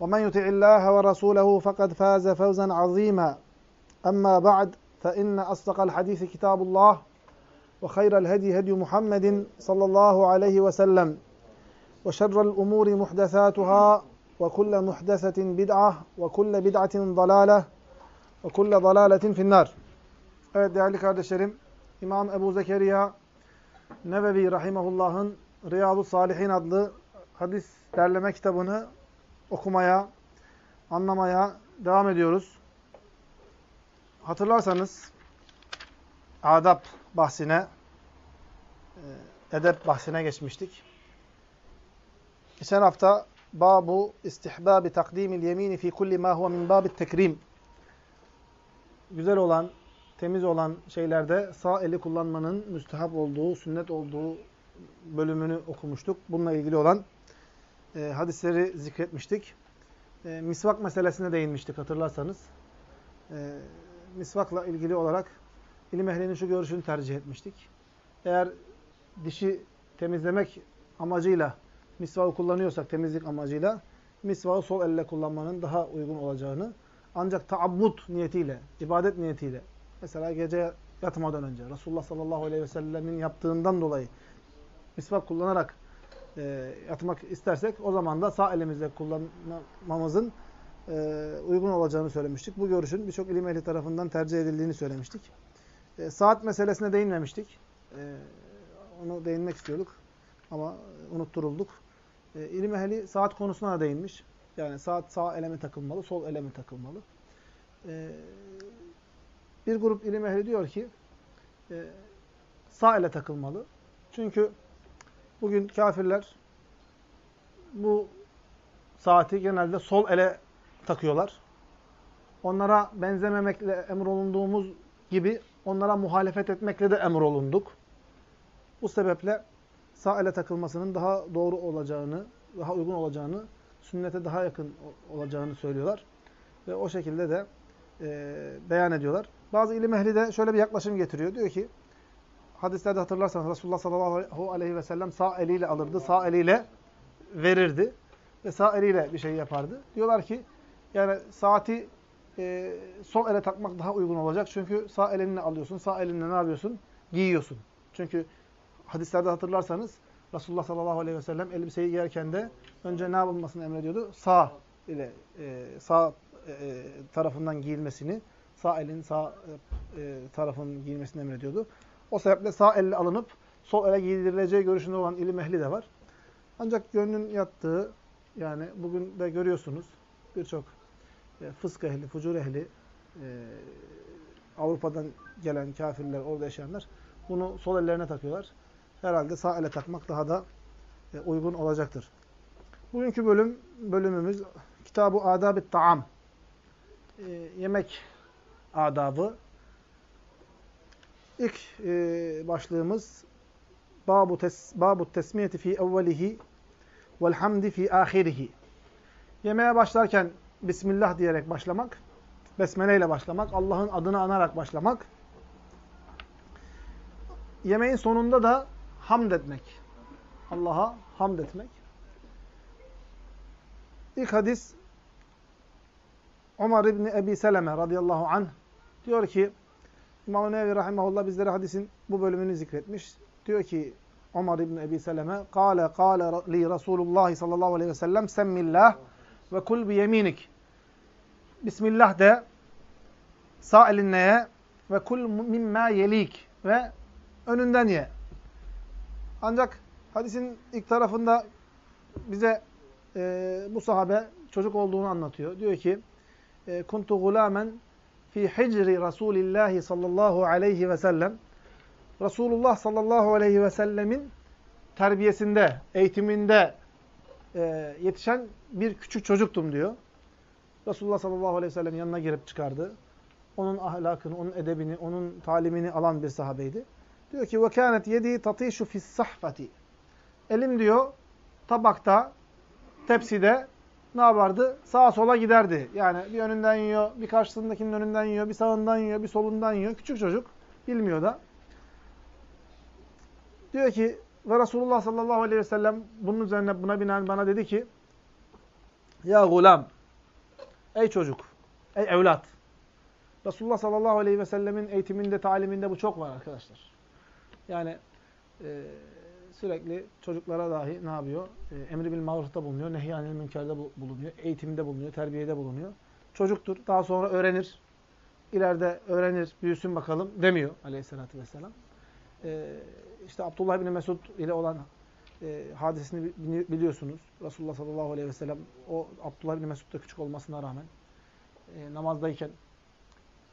ومن يطع الله ورسوله فقد فاز فوزا عظيما أما بعد فإن أصدق الحديث كتاب الله وخير الهدي هدي محمد صلى الله عليه وسلم وشر الأمور محدثاتها وكل محدثة بدعة وكل بدعة ضلالة وكل ضلالة في النار Evet değerli kardeşlerim, İmam Ebu Zekeriya Nevevi Rahimahullah'ın Riyadu Salihin adlı hadis derleme kitabını okumaya, anlamaya devam ediyoruz. Hatırlarsanız adab bahsine, edep bahsine geçmiştik. Geçen hafta babu istihbabi takdimil yemini fi kulli ma huve min babit tekrim. Güzel olan, temiz olan şeylerde sağ eli kullanmanın müstehap olduğu, sünnet olduğu bölümünü okumuştuk. Bununla ilgili olan e, hadisleri zikretmiştik. E, misvak meselesine değinmiştik hatırlarsanız. E, misvakla ilgili olarak ilim ehlinin şu görüşünü tercih etmiştik. Eğer dişi temizlemek amacıyla misvağı kullanıyorsak temizlik amacıyla misvağı sol elle kullanmanın daha uygun olacağını ancak taabbut niyetiyle, ibadet niyetiyle mesela gece yatmadan önce Resulullah sallallahu aleyhi ve sellemin yaptığından dolayı misvak kullanarak e, yatmak istersek o zaman da sağ elimizle kullanmamızın e, uygun olacağını söylemiştik. Bu görüşün birçok ilim ehli tarafından tercih edildiğini söylemiştik. E, saat meselesine değinmemiştik. E, onu değinmek istiyorduk ama unutturulduk. E, ilim ehli saat konusuna da değinmiş. Yani saat sağ ele mi takılmalı, sol ele mi takılmalı? E, bir grup ilim ehli diyor ki e, sağ ele takılmalı. Çünkü bugün kafirler bu saati genelde sol ele takıyorlar. Onlara benzememekle emrolunduğumuz gibi onlara muhalefet etmekle de emrolunduk. Bu sebeple sağ ele takılmasının daha doğru olacağını, daha uygun olacağını, sünnete daha yakın olacağını söylüyorlar. Ve o şekilde de e, beyan ediyorlar. Bazı ilim ehli de şöyle bir yaklaşım getiriyor. Diyor ki, hadislerde hatırlarsanız Resulullah sallallahu aleyhi ve sellem sağ eliyle alırdı, sağ eliyle verirdi ve sağ eliyle bir şey yapardı. Diyorlar ki yani saati e, sol ele takmak daha uygun olacak. Çünkü sağ elinle alıyorsun, sağ elinle ne yapıyorsun? Giyiyorsun. Çünkü hadislerde hatırlarsanız Resulullah sallallahu aleyhi ve sellem elbiseyi giyerken de önce ne yapılmasını emrediyordu? Sağ ile e, sağ e, tarafından giyilmesini, sağ elin sağ e, tarafının giyilmesini emrediyordu. O sebeple sağ elle alınıp sol ele giydirileceği görüşünde olan ilim ehli de var. Ancak gönlün yattığı, yani bugün de görüyorsunuz birçok e, fısk ehli, fucur ehli, e, Avrupa'dan gelen kafirler, orada yaşayanlar bunu sol ellerine takıyorlar. Herhalde sağ ele takmak daha da e, uygun olacaktır. Bugünkü bölüm bölümümüz Kitab-ı Adab-ı Taam. Yemek adabı. İlk e, başlığımız Babu, tes, babu tesmiyeti fi evvelihi vel hamdi fi ahirihi. Yemeğe başlarken Bismillah diyerek başlamak, Besmele ile başlamak, Allah'ın adını anarak başlamak. Yemeğin sonunda da hamd etmek. Allah'a hamd etmek. İlk hadis Ömer İbni Ebi Seleme radıyallahu anh diyor ki İmam-ı Nevi Rahimahullah bizlere hadisin bu bölümünü zikretmiş. Diyor ki Ömer İbni Ebi Seleme Kale kale li Resulullah sallallahu aleyhi ve sellem Semmillah ve kul bi yeminik Bismillah de Sağ elinle ye. Ve kul mimma yelik. Ve önünden ye. Ancak hadisin ilk tarafında bize e, bu sahabe çocuk olduğunu anlatıyor. Diyor ki kuntu gulamen fi hicri Resulillahi sallallahu aleyhi ve sellem Resulullah sallallahu aleyhi ve sellemin terbiyesinde, eğitiminde e, yetişen bir küçük çocuktum diyor. Resulullah sallallahu aleyhi ve sellem yanına girip çıkardı. Onun ahlakını, onun edebini, onun talimini alan bir sahabeydi. Diyor ki وَكَانَتْ يَد۪ي تَطِيشُ فِي السَّحْفَةِ Elim diyor tabakta, tepside ne yapardı? Sağa sola giderdi. Yani bir önünden yiyor, bir karşısındakinin önünden yiyor, bir sağından yiyor, bir solundan yiyor. Küçük çocuk. Bilmiyor da. Diyor ki ve Resulullah sallallahu aleyhi ve sellem bunun üzerine buna binaen bana dedi ki Ya gulam Ey çocuk, ey evlat. Resulullah sallallahu aleyhi ve sellemin eğitiminde, taliminde bu çok var arkadaşlar. Yani e, sürekli çocuklara dahi ne yapıyor? E, emri bil marufta bulunuyor, nehyanil münkerde bulunuyor, eğitimde bulunuyor, terbiyede bulunuyor. Çocuktur, daha sonra öğrenir. İleride öğrenir, büyüsün bakalım demiyor aleyhissalatü vesselam. E, işte Abdullah bin Mesud ile olan e, hadisini biliyorsunuz. Resulullah sallallahu aleyhi ve sellem o Abdullah bin Mesud da küçük olmasına rağmen e, namazdayken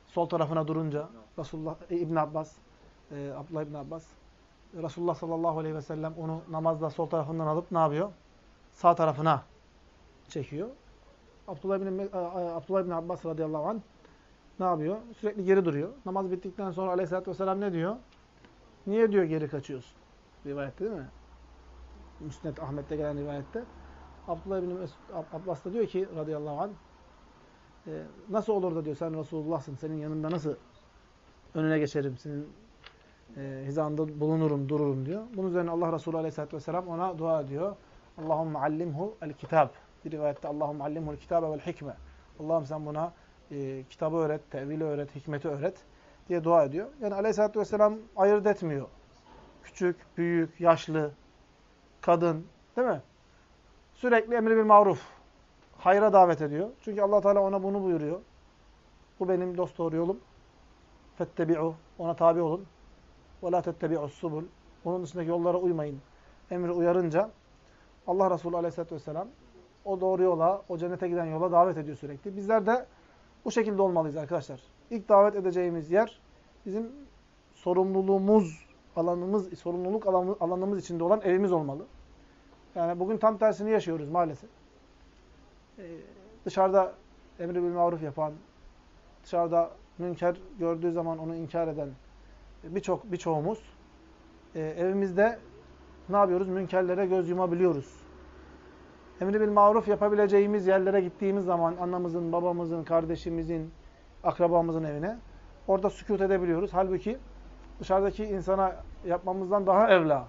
sol tarafına durunca Resulullah e, İbn Abbas e, Abdullah İbn Abbas Resulullah sallallahu aleyhi ve sellem onu namazda sol tarafından alıp ne yapıyor? Sağ tarafına çekiyor. Abdullah bin, e, Abdullah bin Abbas radıyallahu anh ne yapıyor? Sürekli geri duruyor. Namaz bittikten sonra aleyhissalatü vesselam ne diyor? Niye diyor geri kaçıyorsun? Rivayette değil mi? Müsned Ahmet'te gelen rivayette. Abdullah bin Mesud, Abbas da diyor ki radıyallahu anh e, nasıl olur da diyor sen Resulullah'sın. Senin yanında nasıl önüne geçerim. Senin e, hizanda bulunurum, dururum diyor. Bunun üzerine Allah Resulü Aleyhisselatü Vesselam ona dua ediyor. Allahümme allimhu el kitab. Bir rivayette Allahümme allimhu kitabe vel hikme. Allah'ım sen buna e, kitabı öğret, tevili öğret, hikmeti öğret diye dua ediyor. Yani Aleyhisselatü Vesselam ayırt etmiyor. Küçük, büyük, yaşlı, kadın değil mi? Sürekli emri bir maruf. Hayra davet ediyor. Çünkü allah Teala ona bunu buyuruyor. Bu benim dost doğru yolum. Fettebi'u. Ona tabi olun. Ve la tettebi'us subul. Onun dışındaki yollara uymayın. Emri uyarınca Allah Resulü Aleyhisselatü Vesselam o doğru yola, o cennete giden yola davet ediyor sürekli. Bizler de bu şekilde olmalıyız arkadaşlar. İlk davet edeceğimiz yer bizim sorumluluğumuz, alanımız, sorumluluk alanımız içinde olan evimiz olmalı. Yani bugün tam tersini yaşıyoruz maalesef. Ee, dışarıda emri bil maruf yapan, dışarıda münker gördüğü zaman onu inkar eden birçok birçoğumuz e, evimizde ne yapıyoruz? Münkerlere göz yumabiliyoruz. Emri bil maruf yapabileceğimiz yerlere gittiğimiz zaman anamızın, babamızın, kardeşimizin, akrabamızın evine orada sükut edebiliyoruz. Halbuki dışarıdaki insana yapmamızdan daha evla.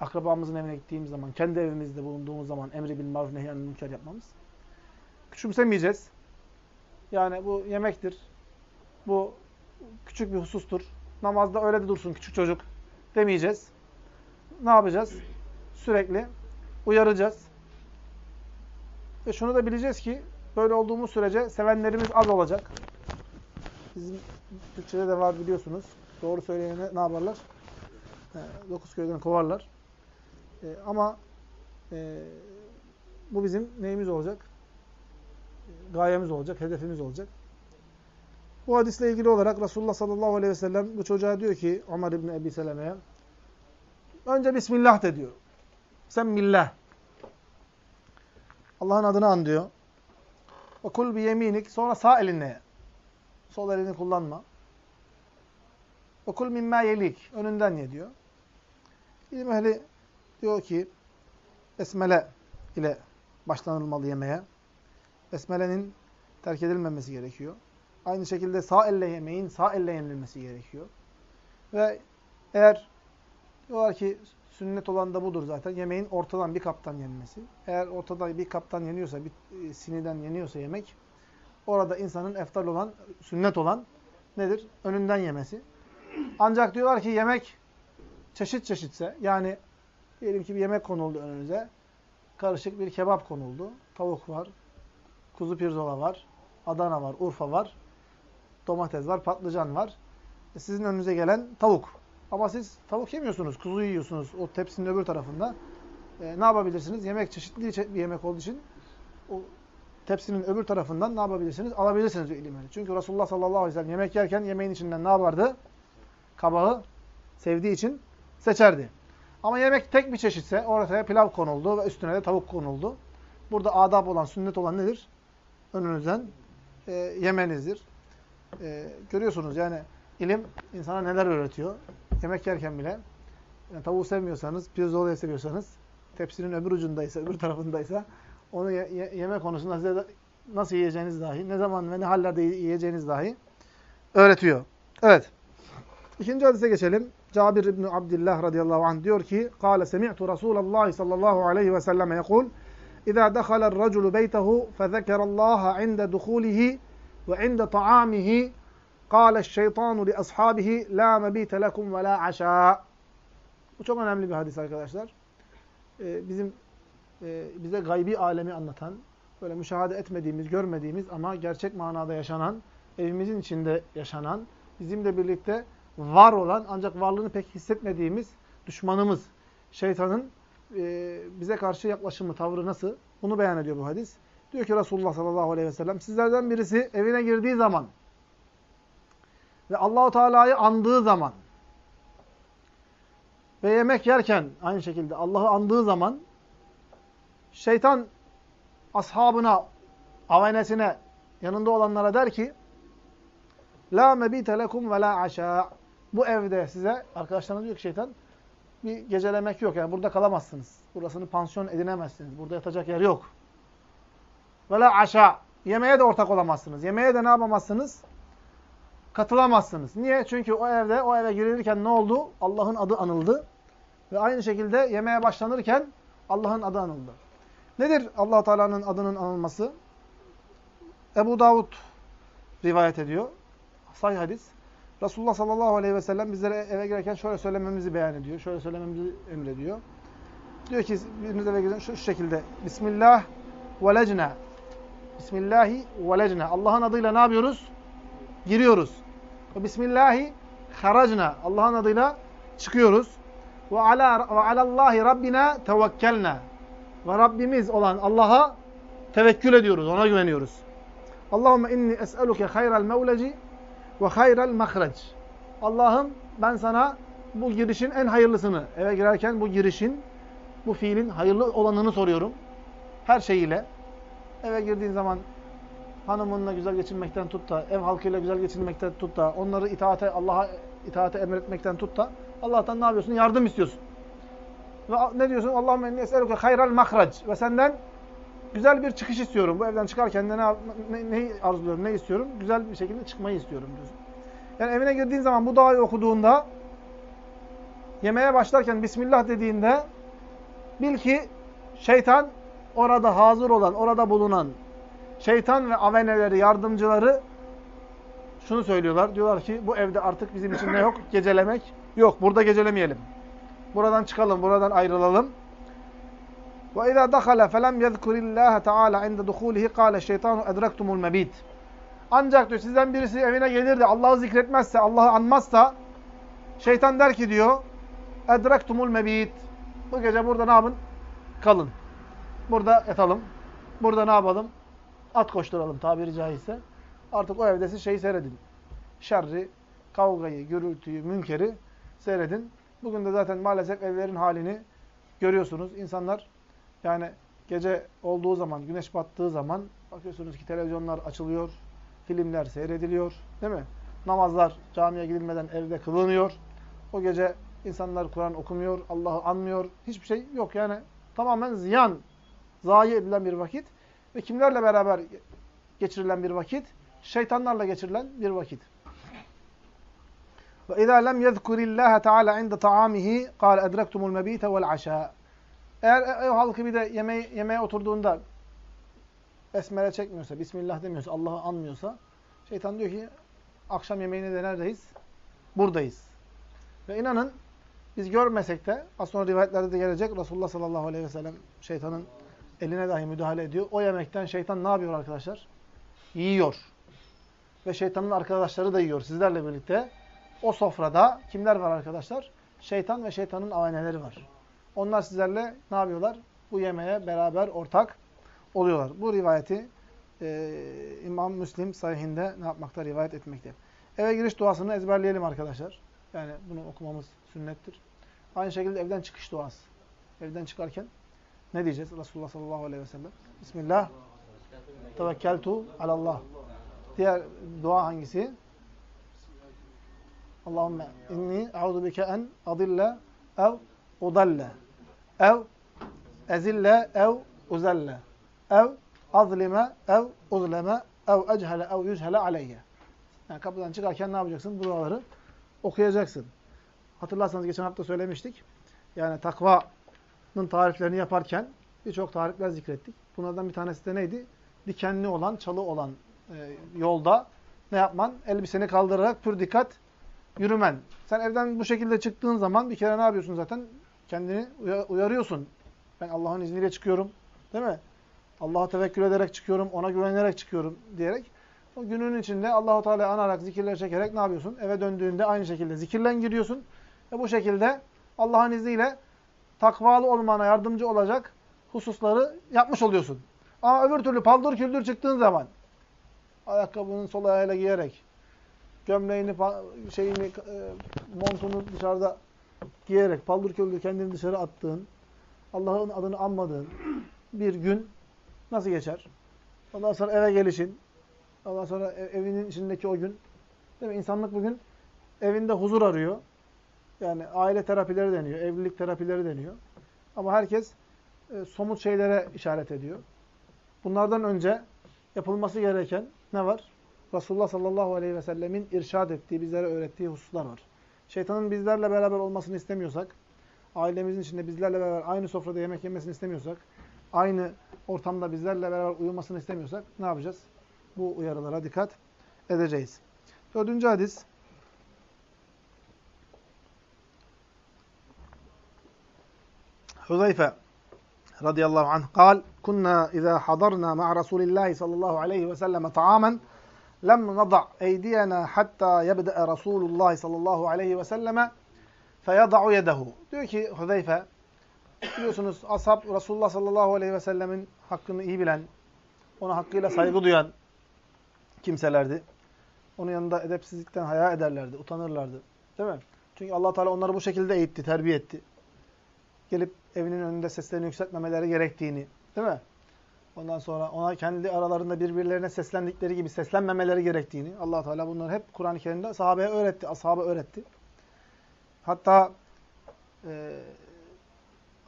Akrabamızın evine gittiğimiz zaman, kendi evimizde bulunduğumuz zaman emri bil maruf nehyanil münker yapmamız. Küçümsemeyeceğiz. Yani bu yemektir. Bu küçük bir husustur. Namazda öyle de dursun küçük çocuk demeyeceğiz. Ne yapacağız? Sürekli uyaracağız. Ve şunu da bileceğiz ki böyle olduğumuz sürece sevenlerimiz az olacak. Bizim Türkçede de var biliyorsunuz. Doğru söyleyene ne yaparlar? E, dokuz köyden kovarlar. E, ama e, bu bizim neyimiz olacak? Gayemiz olacak, hedefimiz olacak. Bu hadisle ilgili olarak Resulullah sallallahu aleyhi ve sellem bu çocuğa diyor ki Ömer İbni Ebi Seleme'ye önce Bismillah de diyor. Sen millah. Allah'ın adını an diyor. Ve kul bi yeminik. Sonra sağ elinle. Sol elini kullanma. Ve kul mimma yelik. Önünden ye diyor. İlim ehli diyor ki Besmele ile başlanılmalı yemeğe. Besmele'nin terk edilmemesi gerekiyor. Aynı şekilde sağ elle yemeğin sağ elle yenilmesi gerekiyor. Ve eğer diyorlar ki sünnet olan da budur zaten. Yemeğin ortadan bir kaptan yenmesi. Eğer ortada bir kaptan yeniyorsa, bir e, siniden yeniyorsa yemek, orada insanın eftal olan, sünnet olan nedir? Önünden yemesi. Ancak diyorlar ki yemek çeşit çeşitse, yani diyelim ki bir yemek konuldu önünüze, karışık bir kebap konuldu. Tavuk var, kuzu pirzola var, Adana var, Urfa var. Domates var, patlıcan var. E sizin önünüze gelen tavuk. Ama siz tavuk yemiyorsunuz, kuzu yiyorsunuz o tepsinin öbür tarafında. E, ne yapabilirsiniz? Yemek çeşitli bir yemek olduğu için o tepsinin öbür tarafından ne yapabilirsiniz? Alabilirsiniz ilimleri. Çünkü Resulullah sallallahu aleyhi ve sellem yemek yerken yemeğin içinden ne yapardı? Kabağı sevdiği için seçerdi. Ama yemek tek bir çeşitse ortaya pilav konuldu ve üstüne de tavuk konuldu. Burada adab olan, sünnet olan nedir? Önünüzden e, yemenizdir e, görüyorsunuz yani ilim insana neler öğretiyor. Yemek yerken bile yani tavuğu sevmiyorsanız, pirzolayı seviyorsanız, tepsinin öbür ucundaysa, öbür tarafındaysa onu ye ye yeme konusunda size nasıl yiyeceğiniz dahi, ne zaman ve ne hallerde yiyeceğiniz dahi öğretiyor. Evet. İkinci hadise geçelim. Cabir İbn Abdullah radıyallahu anh diyor ki: "Kâle semi'tu Resulallah sallallahu aleyhi ve sellem yekul: İza dakhala er-raculu beytehu fezekerallaha inde duhulihi ve inde taamihi kâle şeytanu li ashabihi la mebite lekum ve la aşâ. Bu çok önemli bir hadis arkadaşlar. Ee, bizim e, bize gaybi alemi anlatan, böyle müşahede etmediğimiz, görmediğimiz ama gerçek manada yaşanan, evimizin içinde yaşanan, bizimle birlikte var olan ancak varlığını pek hissetmediğimiz düşmanımız, şeytanın e, bize karşı yaklaşımı, tavrı nasıl? Bunu beyan ediyor bu hadis. Diyor ki Resulullah sallallahu aleyhi ve sellem, sizlerden birisi evine girdiği zaman ve Allahu Teala'yı andığı zaman ve yemek yerken aynı şekilde Allah'ı andığı zaman şeytan ashabına, avenesine, yanında olanlara der ki La mebite lekum ve la aşa. Bu evde size, arkadaşlarına diyor ki şeytan, bir gecelemek yok. Yani burada kalamazsınız. Burasını pansiyon edinemezsiniz. Burada yatacak yer yok. Ve la aşa. Yemeğe de ortak olamazsınız. Yemeğe de ne yapamazsınız? Katılamazsınız. Niye? Çünkü o evde, o eve girilirken ne oldu? Allah'ın adı anıldı. Ve aynı şekilde yemeğe başlanırken Allah'ın adı anıldı. Nedir allah Teala'nın adının anılması? Ebu Davud rivayet ediyor. Sahih hadis. Resulullah sallallahu aleyhi ve sellem bizlere eve girerken şöyle söylememizi beyan ediyor. Şöyle söylememizi emrediyor. Diyor ki biriniz eve girerken şu, şu şekilde. Bismillah velecne. Bismillahi velecne. Allah'ın adıyla ne yapıyoruz? Giriyoruz. Ve Bismillahi haracna. Allah'ın adıyla çıkıyoruz. Ve ala ve alallahi rabbina tevekkelna. Ve Rabbimiz olan Allah'a tevekkül ediyoruz. Ona güveniyoruz. Allahümme inni es'eluke hayral mevleci ve hayral mahrac. Allah'ım ben sana bu girişin en hayırlısını, eve girerken bu girişin, bu fiilin hayırlı olanını soruyorum. Her şeyiyle. Eve girdiğin zaman hanımınla güzel geçinmekten tut da, ev halkıyla güzel geçinmekten tut da, onları itaate, Allah'a itaate emretmekten tut da, Allah'tan ne yapıyorsun? Yardım istiyorsun. Ve ne diyorsun? Allahümme inni es'eluke hayral mahrac. Ve senden güzel bir çıkış istiyorum. Bu evden çıkarken de ne, ne, neyi arzuluyorum, ne istiyorum? Güzel bir şekilde çıkmayı istiyorum diyorsun. Yani evine girdiğin zaman bu duayı okuduğunda, yemeğe başlarken Bismillah dediğinde, bil ki şeytan orada hazır olan, orada bulunan şeytan ve aveneleri, yardımcıları şunu söylüyorlar. Diyorlar ki bu evde artık bizim için ne yok? Gecelemek yok. Burada gecelemeyelim. Buradan çıkalım, buradan ayrılalım. Ve izâ dakhala felem yezkurillâhe teâlâ inde duhûlihi kâle şeytanu edrektumul mebît. Ancak diyor sizden birisi evine gelir de Allah'ı zikretmezse, Allah'ı anmazsa şeytan der ki diyor edrektumul mebît. Bu gece burada ne yapın? Kalın. Burada yatalım. Burada ne yapalım? At koşturalım tabiri caizse. Artık o evde siz şeyi seyredin. Şerri, kavgayı, gürültüyü, münkeri seyredin. Bugün de zaten maalesef evlerin halini görüyorsunuz. İnsanlar yani gece olduğu zaman, güneş battığı zaman bakıyorsunuz ki televizyonlar açılıyor, filmler seyrediliyor, değil mi? Namazlar camiye gidilmeden evde kılınıyor. O gece insanlar Kur'an okumuyor, Allah'ı anmıyor. Hiçbir şey yok yani. Tamamen ziyan, zayi edilen bir vakit. Ve kimlerle beraber geçirilen bir vakit? Şeytanlarla geçirilen bir vakit. Ve izâ lem yezkurillâhe teâlâ inde ta'âmihi kâle edrektumul mebîte vel. Eğer ev halkı bir de yemeğe, yemeğe oturduğunda besmele çekmiyorsa, Bismillah demiyorsa, Allah'ı anmıyorsa, şeytan diyor ki akşam yemeğine de neredeyiz? Buradayız. Ve inanın biz görmesek de, az sonra rivayetlerde de gelecek, Resulullah sallallahu aleyhi ve sellem şeytanın eline dahi müdahale ediyor. O yemekten şeytan ne yapıyor arkadaşlar? Yiyor. ve şeytanın arkadaşları da yiyor sizlerle birlikte. O sofrada kimler var arkadaşlar? Şeytan ve şeytanın avaneleri var. Onlar sizlerle ne yapıyorlar? Bu yemeğe beraber ortak oluyorlar. Bu rivayeti e, İmam Müslim sahihinde ne yapmakta? Rivayet etmekte. Eve giriş duasını ezberleyelim arkadaşlar. Yani bunu okumamız sünnettir. Aynı şekilde evden çıkış duası. Evden çıkarken ne diyeceğiz? Resulullah sallallahu aleyhi ve sellem. Bismillah. Tevekkeltu alallah. Diğer dua hangisi? Allahümme inni a'udu bike en adille ev udalle ev ezille ev uzelle ev azlime ev uzleme ev echele ev yüzhele aleyye. Yani kapıdan çıkarken ne yapacaksın? Bu duaları okuyacaksın. Hatırlarsanız geçen hafta söylemiştik. Yani takvanın tariflerini yaparken birçok tarifler zikrettik. Bunlardan bir tanesi de neydi? Dikenli olan, çalı olan e, yolda ne yapman? Elbiseni kaldırarak pür dikkat yürümen. Sen evden bu şekilde çıktığın zaman bir kere ne yapıyorsun zaten? Kendini uyarıyorsun. Ben Allah'ın izniyle çıkıyorum. Değil mi? Allah'a tevekkül ederek çıkıyorum, ona güvenerek çıkıyorum diyerek. O günün içinde Allahu Teala anarak, zikirler çekerek ne yapıyorsun? Eve döndüğünde aynı şekilde zikirlen giriyorsun. Ve bu şekilde Allah'ın izniyle takvalı olmana yardımcı olacak hususları yapmış oluyorsun. Ama öbür türlü paldır küldür çıktığın zaman ayakkabının sol ayağıyla giyerek gömleğini, şeyini, e, montunu dışarıda giyerek paldır küldür kendini dışarı attığın, Allah'ın adını anmadığın bir gün nasıl geçer? Ondan sonra eve gelişin, ondan sonra evinin içindeki o gün, değil mi? İnsanlık bugün evinde huzur arıyor. Yani aile terapileri deniyor, evlilik terapileri deniyor. Ama herkes e, somut şeylere işaret ediyor. Bunlardan önce yapılması gereken ne var? Resulullah sallallahu aleyhi ve sellemin irşad ettiği, bizlere öğrettiği hususlar var. Şeytanın bizlerle beraber olmasını istemiyorsak, ailemizin içinde bizlerle beraber aynı sofrada yemek yemesini istemiyorsak, aynı ortamda bizlerle beraber uyumasını istemiyorsak ne yapacağız? Bu uyarılara dikkat edeceğiz. Dördüncü hadis. Huzeyfe radıyallahu anh قال كنا إذا حضرنا مع رسول الله صلى الله عليه وسلم طعاما لم نضع أيدينا حتى يبدأ رسول الله صلى الله عليه وسلم فيضع يده. Diyor ki Huzeyfe biliyorsunuz ashab Resulullah sallallahu aleyhi ve sellemin hakkını iyi bilen, ona hakkıyla saygı duyan kimselerdi. Onun yanında edepsizlikten haya ederlerdi, utanırlardı. Değil mi? Çünkü allah Teala onları bu şekilde eğitti, terbiye etti. Gelip evinin önünde seslerini yükseltmemeleri gerektiğini, değil mi? Ondan sonra ona kendi aralarında birbirlerine seslendikleri gibi seslenmemeleri gerektiğini allah Teala bunları hep Kur'an-ı Kerim'de sahabeye öğretti, ashaba öğretti. Hatta e,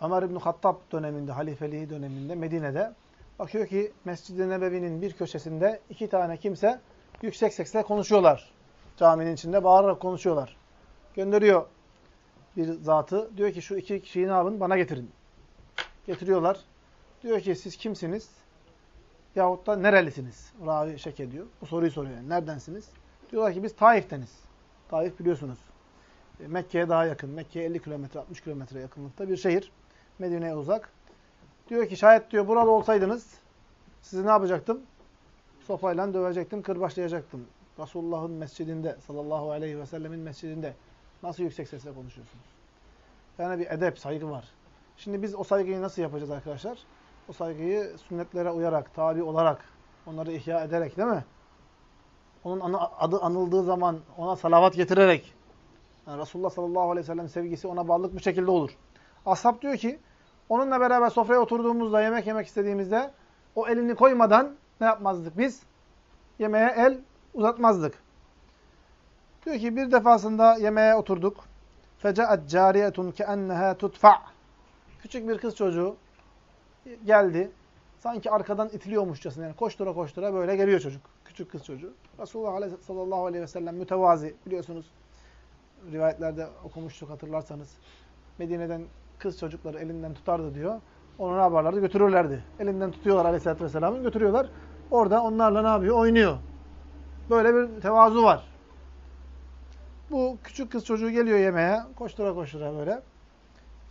Ömer İbn Hattab döneminde, halifeliği döneminde Medine'de bakıyor ki Mescid-i Nebevi'nin bir köşesinde iki tane kimse yüksek sesle konuşuyorlar. Caminin içinde bağırarak konuşuyorlar. Gönderiyor bir zatı. Diyor ki şu iki kişiyi ne yapın? Bana getirin. Getiriyorlar. Diyor ki siz kimsiniz? Yahut da nerelisiniz? Ravi şek ediyor. Bu soruyu soruyor. Yani. Neredensiniz? Diyorlar ki biz Taif'teniz. Taif biliyorsunuz. E, Mekke'ye daha yakın. Mekke'ye 50 kilometre, 60 kilometre yakınlıkta bir şehir. Medine'ye uzak. Diyor ki şayet diyor burada olsaydınız sizi ne yapacaktım? Sopayla dövecektim, kırbaçlayacaktım. Resulullah'ın mescidinde, sallallahu aleyhi ve sellemin mescidinde nasıl yüksek sesle konuşuyorsunuz? Yani bir edep, saygı var. Şimdi biz o saygıyı nasıl yapacağız arkadaşlar? O saygıyı sünnetlere uyarak, tabi olarak, onları ihya ederek değil mi? Onun adı anıldığı zaman ona salavat getirerek, yani Resulullah sallallahu aleyhi ve sellem sevgisi ona bağlılık bu şekilde olur. Ashab diyor ki, onunla beraber sofraya oturduğumuzda, yemek yemek istediğimizde o elini koymadan ne yapmazdık biz? Yemeğe el uzatmazdık. Diyor ki bir defasında yemeğe oturduk. Feca'at cariyetun keenneha tutfa. Küçük bir kız çocuğu geldi. Sanki arkadan itiliyormuşçasına yani koştura koştura böyle geliyor çocuk. Küçük kız çocuğu. Resulullah sallallahu aleyhi ve sellem mütevazi biliyorsunuz. Rivayetlerde okumuştuk hatırlarsanız. Medine'den kız çocukları elinden tutardı diyor. Onu ne yaparlardı? Götürürlerdi. Elinden tutuyorlar aleyhissalatü vesselam'ın götürüyorlar. Orada onlarla ne yapıyor? Oynuyor. Böyle bir tevazu var. Bu küçük kız çocuğu geliyor yemeğe. Koştura koştura böyle.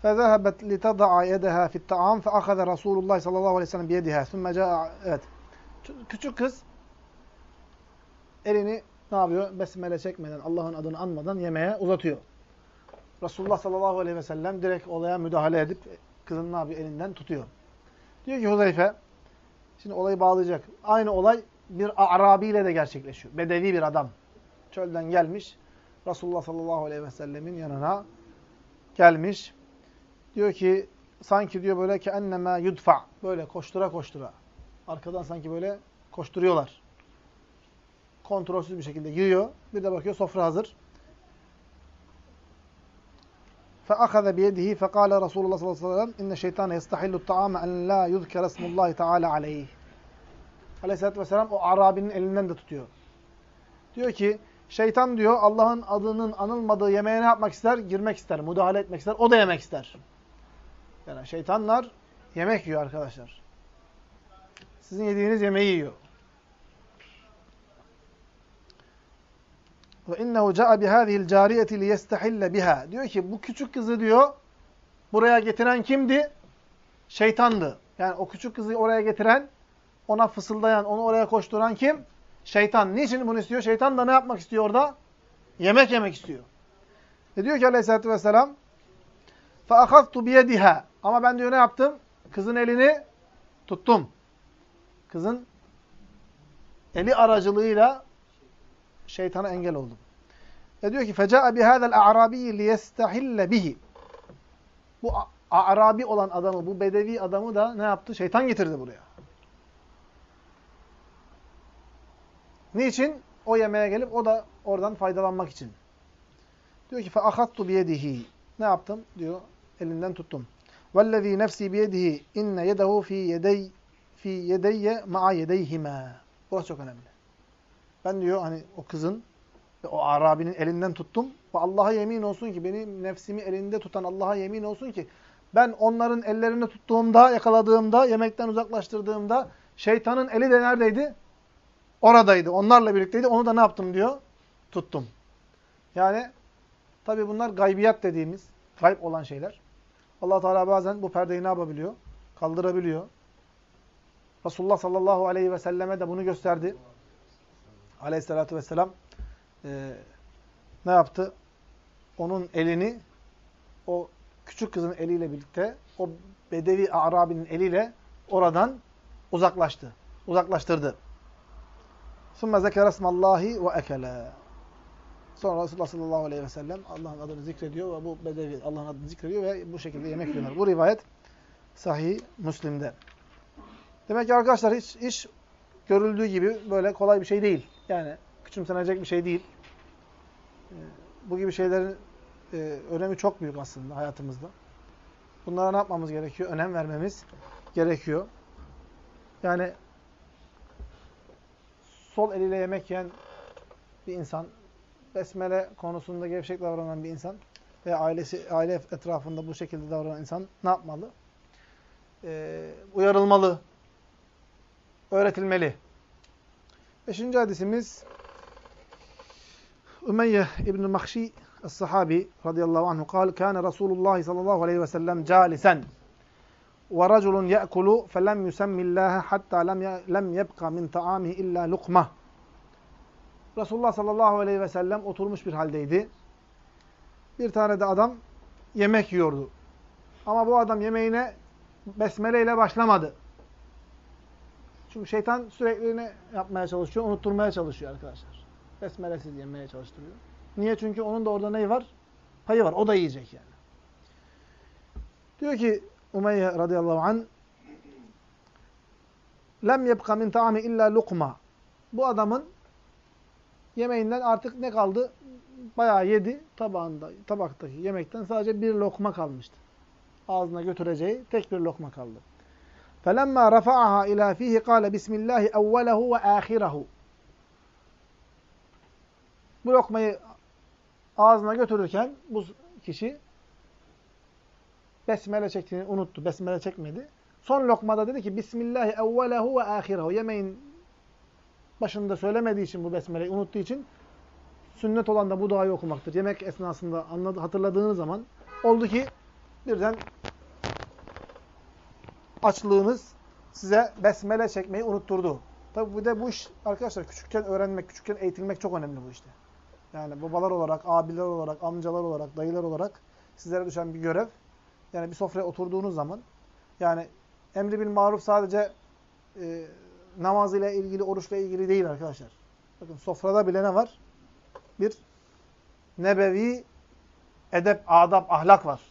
فَذَهَبَتْ لِتَضَعَ يَدَهَا فِي الطَّعَامِ فَأَخَذَ رَسُولُ اللّٰهِ sallallahu aleyhi ve sellem بِيَدِهَا ثُمَّ جَاءَ Evet. Küçük kız elini ne yapıyor? Besmele çekmeden, Allah'ın adını anmadan yemeğe uzatıyor. Resulullah sallallahu aleyhi ve sellem direkt olaya müdahale edip kızın ne yapıyor? Elinden tutuyor. Diyor ki Huzeyfe, şimdi olayı bağlayacak. Aynı olay bir Arabi ile de gerçekleşiyor. Bedevi bir adam. Çölden gelmiş. Resulullah sallallahu aleyhi ve sellemin yanına gelmiş. Diyor ki sanki diyor böyle ki enneme yudfa. Böyle koştura koştura. Arkadan sanki böyle koşturuyorlar. Kontrolsüz bir şekilde giriyor. Bir de bakıyor sofra hazır. فأخذ بيده فقال رسول الله صلى الله عليه وسلم إن الشيطان يستحل الطعام أن لا يذكر اسم الله تعالى عليه. Aleyhisselatü Vesselam o Arabinin elinden de tutuyor. Diyor ki şeytan diyor Allah'ın adının anılmadığı yemeğe ne yapmak ister? Girmek ister, müdahale etmek ister. O da yemek ister. Yani şeytanlar yemek yiyor arkadaşlar. Sizin yediğiniz yemeği yiyor. Ve innehu ca'a bihâzihil cariyeti liyestehille biha. Diyor ki bu küçük kızı diyor buraya getiren kimdi? Şeytandı. Yani o küçük kızı oraya getiren, ona fısıldayan, onu oraya koşturan kim? Şeytan. Niçin bunu istiyor? Şeytan da ne yapmak istiyor orada? Yemek yemek istiyor. E diyor ki aleyhissalatü vesselam فَاَخَذْتُ بِيَدِهَا Ama ben diyor ne yaptım? Kızın elini tuttum. Kızın eli aracılığıyla şeytana engel oldum. Ve diyor ki فَجَاءَ بِهَذَا الْاَعْرَابِيِّ لِيَسْتَحِلَّ بِهِ Bu Arabi olan adamı, bu Bedevi adamı da ne yaptı? Şeytan getirdi buraya. Niçin? O yemeğe gelip o da oradan faydalanmak için. Diyor ki فَاَخَذْتُ بِيَدِهِ Ne yaptım? Diyor, elinden tuttum. وَالَّذ۪ي نَفْسِي بِيَدِهِ اِنَّ يَدَهُ ف۪ي يَدَيْ fi yedeyye ma'a yedeyhime. Burası çok önemli. Ben diyor hani o kızın ve o Arabi'nin elinden tuttum ve Allah'a yemin olsun ki benim nefsimi elinde tutan Allah'a yemin olsun ki ben onların ellerini tuttuğumda, yakaladığımda, yemekten uzaklaştırdığımda şeytanın eli de neredeydi? Oradaydı. Onlarla birlikteydi. Onu da ne yaptım diyor? Tuttum. Yani tabi bunlar gaybiyat dediğimiz, gayb olan şeyler. allah Teala bazen bu perdeyi ne yapabiliyor? Kaldırabiliyor. Resulullah sallallahu aleyhi ve selleme de bunu gösterdi. Aleyhissalatü vesselam e, ne yaptı? Onun elini o küçük kızın eliyle birlikte o Bedevi Arabi'nin eliyle oradan uzaklaştı. Uzaklaştırdı. ثُمَّ ذَكَرَ اسْمَ اللّٰهِ وَاَكَلَى Sonra Resulullah sallallahu aleyhi ve sellem Allah'ın adını zikrediyor ve bu Bedevi Allah'ın adını zikrediyor ve bu şekilde yemek yiyorlar. Bu rivayet Sahih Müslim'de. Demek ki arkadaşlar hiç iş görüldüğü gibi böyle kolay bir şey değil. Yani küçümsenecek bir şey değil. Bu gibi şeylerin e, önemi çok büyük aslında hayatımızda. Bunlara ne yapmamız gerekiyor? Önem vermemiz gerekiyor. Yani sol eliyle yemek yiyen bir insan, besmele konusunda gevşek davranan bir insan ve ailesi aile etrafında bu şekilde davranan insan ne yapmalı? Ee, uyarılmalı, öğretilmeli. Beşinci hadisimiz Ümeyye İbn-i Mahşi Es-Sahabi radıyallahu anhu kal Kâne Resulullah sallallahu aleyhi ve sellem calisen ve raculun ye'kulu felem yusemmillâhe hatta lem yebqa min ta'amihi illa lukma. Resulullah sallallahu aleyhi ve sellem oturmuş bir haldeydi. Bir tane de adam yemek yiyordu. Ama bu adam yemeğine besmele ile başlamadı. Çünkü şeytan sürekli ne yapmaya çalışıyor? Unutturmaya çalışıyor arkadaşlar. Besmelesiz yemeye çalıştırıyor. Niye? Çünkü onun da orada neyi var? Payı var. O da yiyecek yani. Diyor ki Umeyye radıyallahu anh lem yebka min taami illa lukma. Bu adamın yemeğinden artık ne kaldı? Bayağı yedi tabağında, tabaktaki yemekten sadece bir lokma kalmıştı. Ağzına götüreceği tek bir lokma kaldı. فَلَمَّا رَفَعَهَا اِلَى ف۪يهِ قَالَ بِسْمِ اللّٰهِ اَوَّلَهُ وَآخِرَهُ Bu lokmayı ağzına götürürken bu kişi besmele çektiğini unuttu. Besmele çekmedi. Son lokmada dedi ki Bismillahi evvelehu ve ahirehu. Yemeğin başında söylemediği için bu besmeleyi unuttuğu için sünnet olan da bu duayı okumaktır. Yemek esnasında anladı, hatırladığınız zaman oldu ki birden açlığınız size besmele çekmeyi unutturdu. Tabi bu de bu iş arkadaşlar küçükken öğrenmek, küçükken eğitilmek çok önemli bu işte. Yani babalar olarak, abiler olarak, amcalar olarak, dayılar olarak sizlere düşen bir görev. Yani bir sofraya oturduğunuz zaman yani emri bil maruf sadece e, namaz ile ilgili, oruçla ilgili değil arkadaşlar. Bakın sofrada bile ne var? Bir nebevi edep, adab, ahlak var.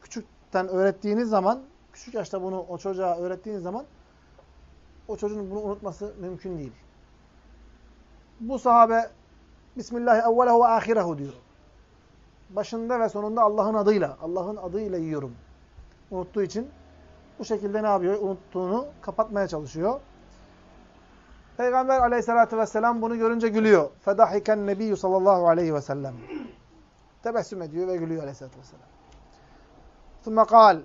Küçükten öğrettiğiniz zaman, küçük yaşta bunu o çocuğa öğrettiğiniz zaman o çocuğun bunu unutması mümkün değil. Bu sahabe Bismillahi evvelehu ve ahirehu diyor başında ve sonunda Allah'ın adıyla, Allah'ın adıyla yiyorum. Unuttuğu için bu şekilde ne yapıyor? Unuttuğunu kapatmaya çalışıyor. Peygamber aleyhissalatü vesselam bunu görünce gülüyor. Fedahiken nebiyyü sallallahu aleyhi ve sellem. Tebessüm ediyor ve gülüyor aleyhissalatü vesselam. Thumma kal.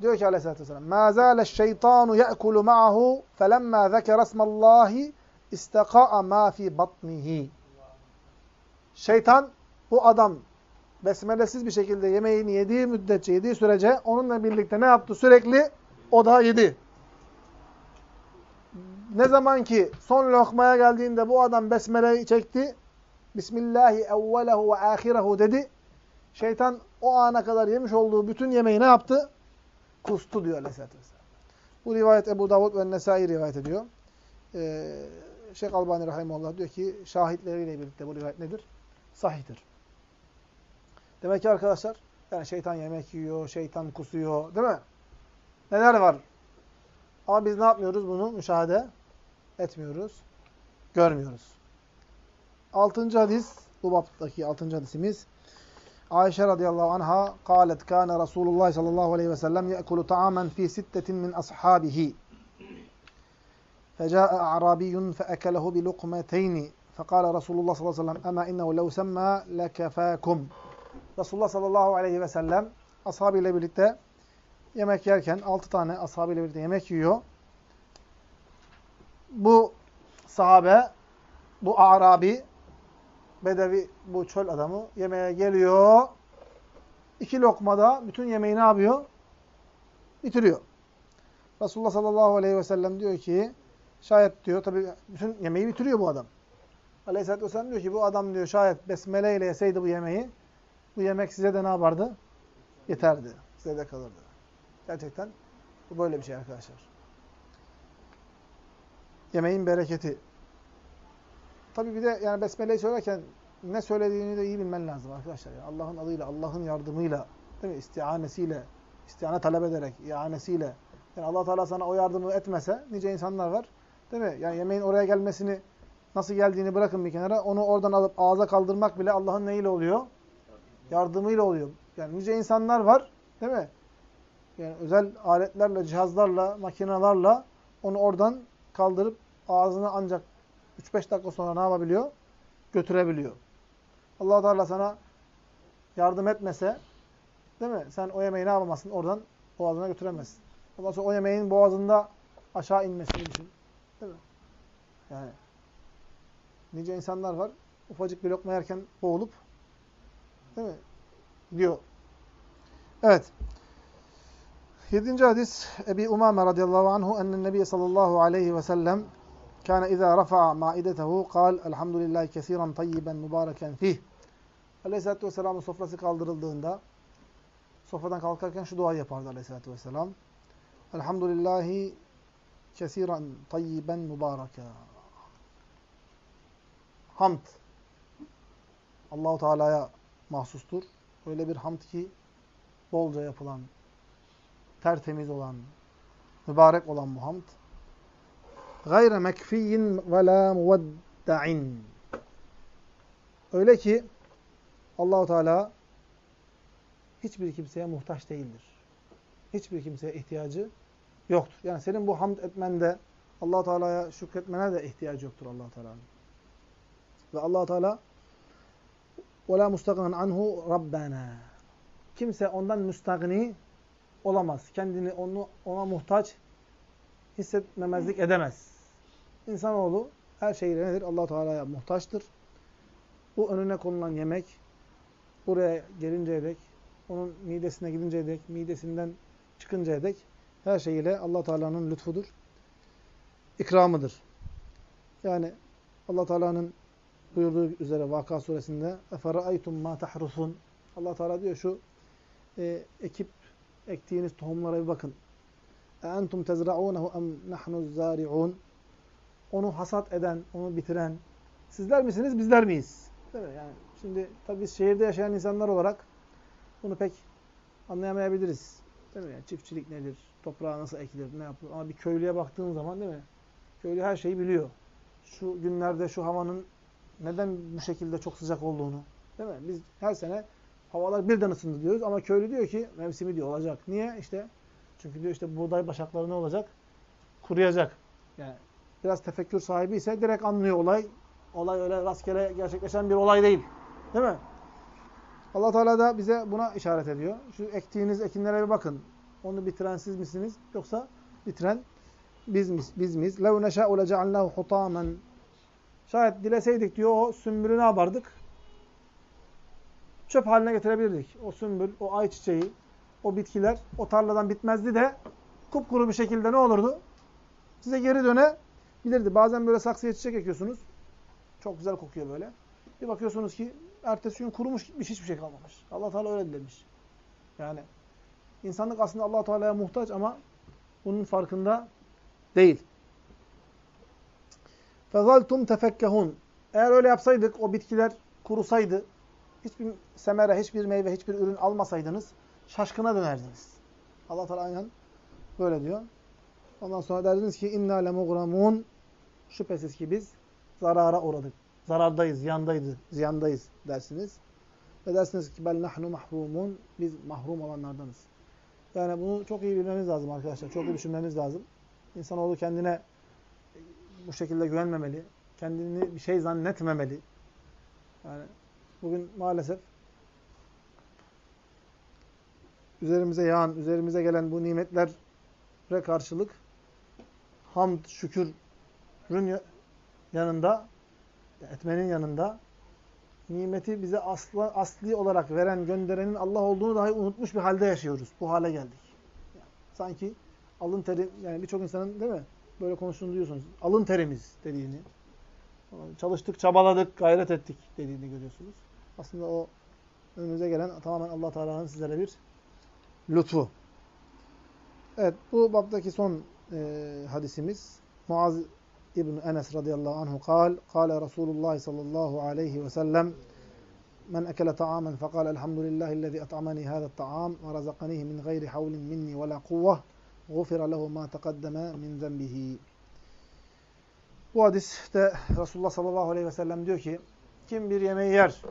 Diyor ki aleyhissalatü vesselam. Mâ zâle şeytanu ye'kulu ma'ahu felemmâ zekere ismallâhi isteka'a mâ fî batnihi. Şeytan bu adam besmelesiz bir şekilde yemeğini yediği müddetçe, yediği sürece onunla birlikte ne yaptı? Sürekli o da yedi. Ne zaman ki son lokmaya geldiğinde bu adam besmeleyi çekti. Bismillahi evvelehu ve ahirehu dedi. Şeytan o ana kadar yemiş olduğu bütün yemeği ne yaptı? Kustu diyor Aleyhisselatü Vesselam. Bu rivayet Ebu Davud ve Nesai rivayet ediyor. Ee, Şeyh Albani Rahimullah diyor ki şahitleriyle birlikte bu rivayet nedir? Sahihtir. Demek ki arkadaşlar yani şeytan yemek yiyor, şeytan kusuyor değil mi? Neler var? Ama biz ne yapmıyoruz bunu? Müşahede etmiyoruz. Görmüyoruz. Altıncı hadis, bu baptaki altıncı hadisimiz. Ayşe radıyallahu anha قالت كان رسول الله صلى الله عليه وسلم يأكل طعاما في ستة من أصحابه فجاء أعرابي فأكله بلقمتين فقال رسول الله صلى الله عليه وسلم أما إنه لو سمى لكفاكم Resulullah sallallahu aleyhi ve sellem ashabıyla birlikte yemek yerken altı tane ashabıyla birlikte yemek yiyor. Bu sahabe, bu Arabi, Bedevi, bu çöl adamı yemeğe geliyor. İki lokmada bütün yemeği ne yapıyor? Bitiriyor. Resulullah sallallahu aleyhi ve sellem diyor ki, şayet diyor, tabi bütün yemeği bitiriyor bu adam. Aleyhisselatü vesselam diyor ki, bu adam diyor şayet besmele ile yeseydi bu yemeği, bu yemek size de ne yapardı? Yeterdi. Size de kalırdı. Gerçekten bu böyle bir şey arkadaşlar. Yemeğin bereketi. Tabi bir de yani besmeleyi söylerken ne söylediğini de iyi bilmen lazım arkadaşlar. Yani Allah'ın adıyla, Allah'ın yardımıyla, değil mi? İstihanesiyle, istihane talep ederek, ihanesiyle. Yani Allah Teala sana o yardımı etmese nice insanlar var. Değil mi? Yani yemeğin oraya gelmesini nasıl geldiğini bırakın bir kenara. Onu oradan alıp ağza kaldırmak bile Allah'ın neyle oluyor? Yardımıyla oluyor. Yani nice insanlar var. Değil mi? Yani özel aletlerle, cihazlarla, makinelerle onu oradan kaldırıp ağzına ancak 3-5 dakika sonra ne yapabiliyor? Götürebiliyor. allah Teala sana yardım etmese değil mi? Sen o yemeği ne yapamazsın? Oradan boğazına götüremezsin. Ondan sonra o yemeğin boğazında aşağı inmesini düşün. Değil mi? Yani nice insanlar var. Ufacık bir lokma yerken boğulup değil mi? Diyor. Evet. Yedinci hadis Ebi Umame radıyallahu anhu ennen nebiye sallallahu aleyhi ve sellem kâne izâ rafa'a maidetehu kal elhamdülillahi kesiran tayyiben mübareken fih. Aleyhisselatü vesselamın sofrası kaldırıldığında sofradan kalkarken şu duayı yapardı aleyhisselatü vesselam. Elhamdülillahi kesiran tayyiben mübareke. Hamd Allahu Teala'ya mahsustur. Öyle bir hamd ki bolca yapılan, tertemiz olan, mübarek olan bu hamd. Gayre mekfiyyin ve la muvedda'in. Öyle ki Allahu Teala hiçbir kimseye muhtaç değildir. Hiçbir kimseye ihtiyacı yoktur. Yani senin bu hamd etmende Allah Teala'ya şükretmene de ihtiyacı yoktur Allah Teala'nın. Ve Allah Teala ve la mustagnan anhu rabbena. Kimse ondan müstagni olamaz. Kendini onu, ona muhtaç hissetmemezlik edemez. İnsanoğlu her şeyle nedir? allah Teala'ya muhtaçtır. Bu önüne konulan yemek, buraya gelinceye dek, onun midesine gidinceye dek, midesinden çıkıncaya dek her şeyiyle allah Teala'nın lütfudur, ikramıdır. Yani allah Teala'nın buyurduğu üzere Vaka suresinde "Efera'aytum ma tahrusun?" Allah Teala diyor şu e, ekip ektiğiniz tohumlara bir bakın. "Entum tezra'unehu em nahnu zari'un?" Onu hasat eden, onu bitiren sizler misiniz, bizler miyiz? Değil mi? Yani şimdi tabii biz şehirde yaşayan insanlar olarak bunu pek anlayamayabiliriz. Değil mi? Yani çiftçilik nedir? Toprağa nasıl ekilir? Ne yapılır? Ama bir köylüye baktığın zaman değil mi? Köylü her şeyi biliyor. Şu günlerde şu havanın neden bu şekilde çok sıcak olduğunu. Değil mi? Biz her sene havalar birden ısındı diyoruz ama köylü diyor ki mevsimi diyor olacak. Niye? İşte çünkü diyor işte buğday başakları ne olacak? Kuruyacak. Yani biraz tefekkür sahibi ise direkt anlıyor olay. Olay öyle rastgele gerçekleşen bir olay değil. Değil mi? Allah Teala da bize buna işaret ediyor. Şu ektiğiniz ekinlere bir bakın. Onu bitiren siz misiniz yoksa bitiren biz mis biz mis? Lev neşa'u lece'allahu hutamen Şayet dileseydik diyor o sümbülü ne yapardık? Çöp haline getirebilirdik. O sümbül, o ayçiçeği, o bitkiler o tarladan bitmezdi de kupkuru bir şekilde ne olurdu? Size geri dönebilirdi. Bazen böyle saksıya çiçek ekiyorsunuz. Çok güzel kokuyor böyle. Bir bakıyorsunuz ki ertesi gün kurumuş gitmiş hiçbir şey kalmamış. Allah Teala öyle dilemiş. Yani insanlık aslında Allah Teala'ya muhtaç ama bunun farkında değil. Fezaltum tefekkehun. Eğer öyle yapsaydık o bitkiler kurusaydı hiçbir semere, hiçbir meyve, hiçbir ürün almasaydınız şaşkına dönerdiniz. Allah Teala böyle diyor. Ondan sonra derdiniz ki inna lemugramun şüphesiz ki biz zarara uğradık. Zarardayız, yandaydı, ziyandayız dersiniz. Ve dersiniz ki bel nahnu mahrumun biz mahrum olanlardanız. Yani bunu çok iyi bilmemiz lazım arkadaşlar. Çok iyi düşünmemiz lazım. İnsanoğlu kendine bu şekilde güvenmemeli. Kendini bir şey zannetmemeli. Yani bugün maalesef üzerimize yağan, üzerimize gelen bu nimetlere karşılık hamd, şükürün yanında, etmenin yanında nimeti bize asla, asli olarak veren, gönderenin Allah olduğunu dahi unutmuş bir halde yaşıyoruz. Bu hale geldik. Yani sanki alın teri, yani birçok insanın değil mi? Böyle konuştuğunu duyuyorsunuz. Alın terimiz dediğini. Çalıştık, çabaladık, gayret ettik dediğini görüyorsunuz. Aslında o önümüze gelen tamamen Allah Teala'nın sizlere bir lütfu. Evet, bu babdaki son e, hadisimiz Muaz İbn Enes radıyallahu anhu kal, kâle Resulullah sallallahu aleyhi ve sellem men ekele ta'amen fekal elhamdülillahi lezi et'amani hâzet ta'am ve razakanihi min gayri havlin minni ve la gufira lehu ma teqaddeme min zenbihi. Bu hadiste Resulullah sallallahu aleyhi ve sellem diyor ki kim bir yemeği yer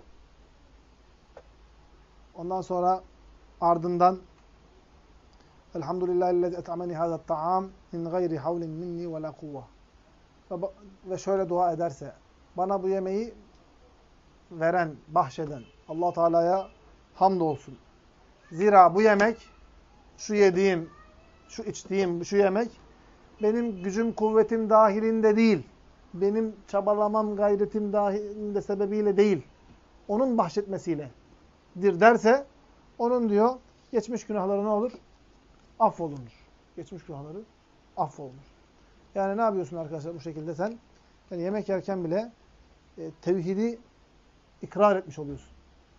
ondan sonra ardından Elhamdülillahillezî et'ameni hâzet ta'am min gayri havlin minni ve la kuvveh ve şöyle dua ederse bana bu yemeği veren, bahşeden Allah Teala'ya hamdolsun. Zira bu yemek şu yediğim, şu içtiğim, şu yemek benim gücüm, kuvvetim dahilinde değil. Benim çabalamam, gayretim dahilinde sebebiyle değil. Onun bahşetmesiyle dir derse onun diyor geçmiş günahları ne olur? Affolunur. Geçmiş günahları affolunur. Yani ne yapıyorsun arkadaşlar bu şekilde sen? Yani yemek yerken bile e, tevhidi ikrar etmiş oluyorsun.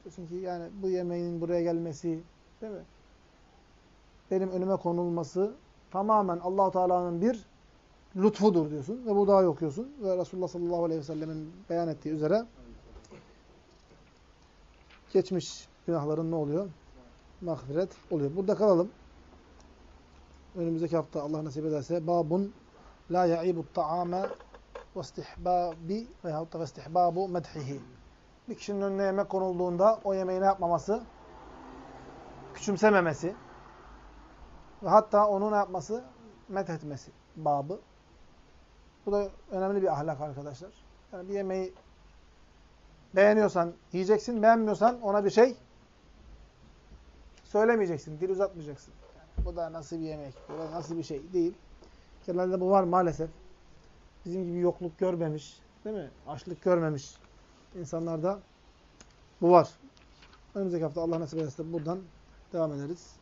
Diyorsun ki yani bu yemeğin buraya gelmesi, değil mi? Benim önüme konulması tamamen Allahu Teala'nın bir lütfudur diyorsun ve bu duayı okuyorsun ve Resulullah sallallahu aleyhi ve sellemin beyan ettiği üzere geçmiş günahların ne oluyor? Mağfiret oluyor. Burada kalalım. Önümüzdeki hafta Allah nasip ederse babun la ya'ibu ta'ame ve istihbabi veyahut da istihbabu medhihi. Bir kişinin önüne yemek konulduğunda o yemeği ne yapmaması? Küçümsememesi. Ve hatta onu ne yapması? Methetmesi babı. Bu da önemli bir ahlak arkadaşlar. Yani bir yemeği beğeniyorsan yiyeceksin, beğenmiyorsan ona bir şey söylemeyeceksin, dil uzatmayacaksın. Yani bu da nasıl bir yemek, bu da nasıl bir şey değil. Genelde bu var maalesef. Bizim gibi yokluk görmemiş, değil mi? Açlık görmemiş insanlarda bu var. Önümüzdeki hafta Allah nasip ederse buradan devam ederiz.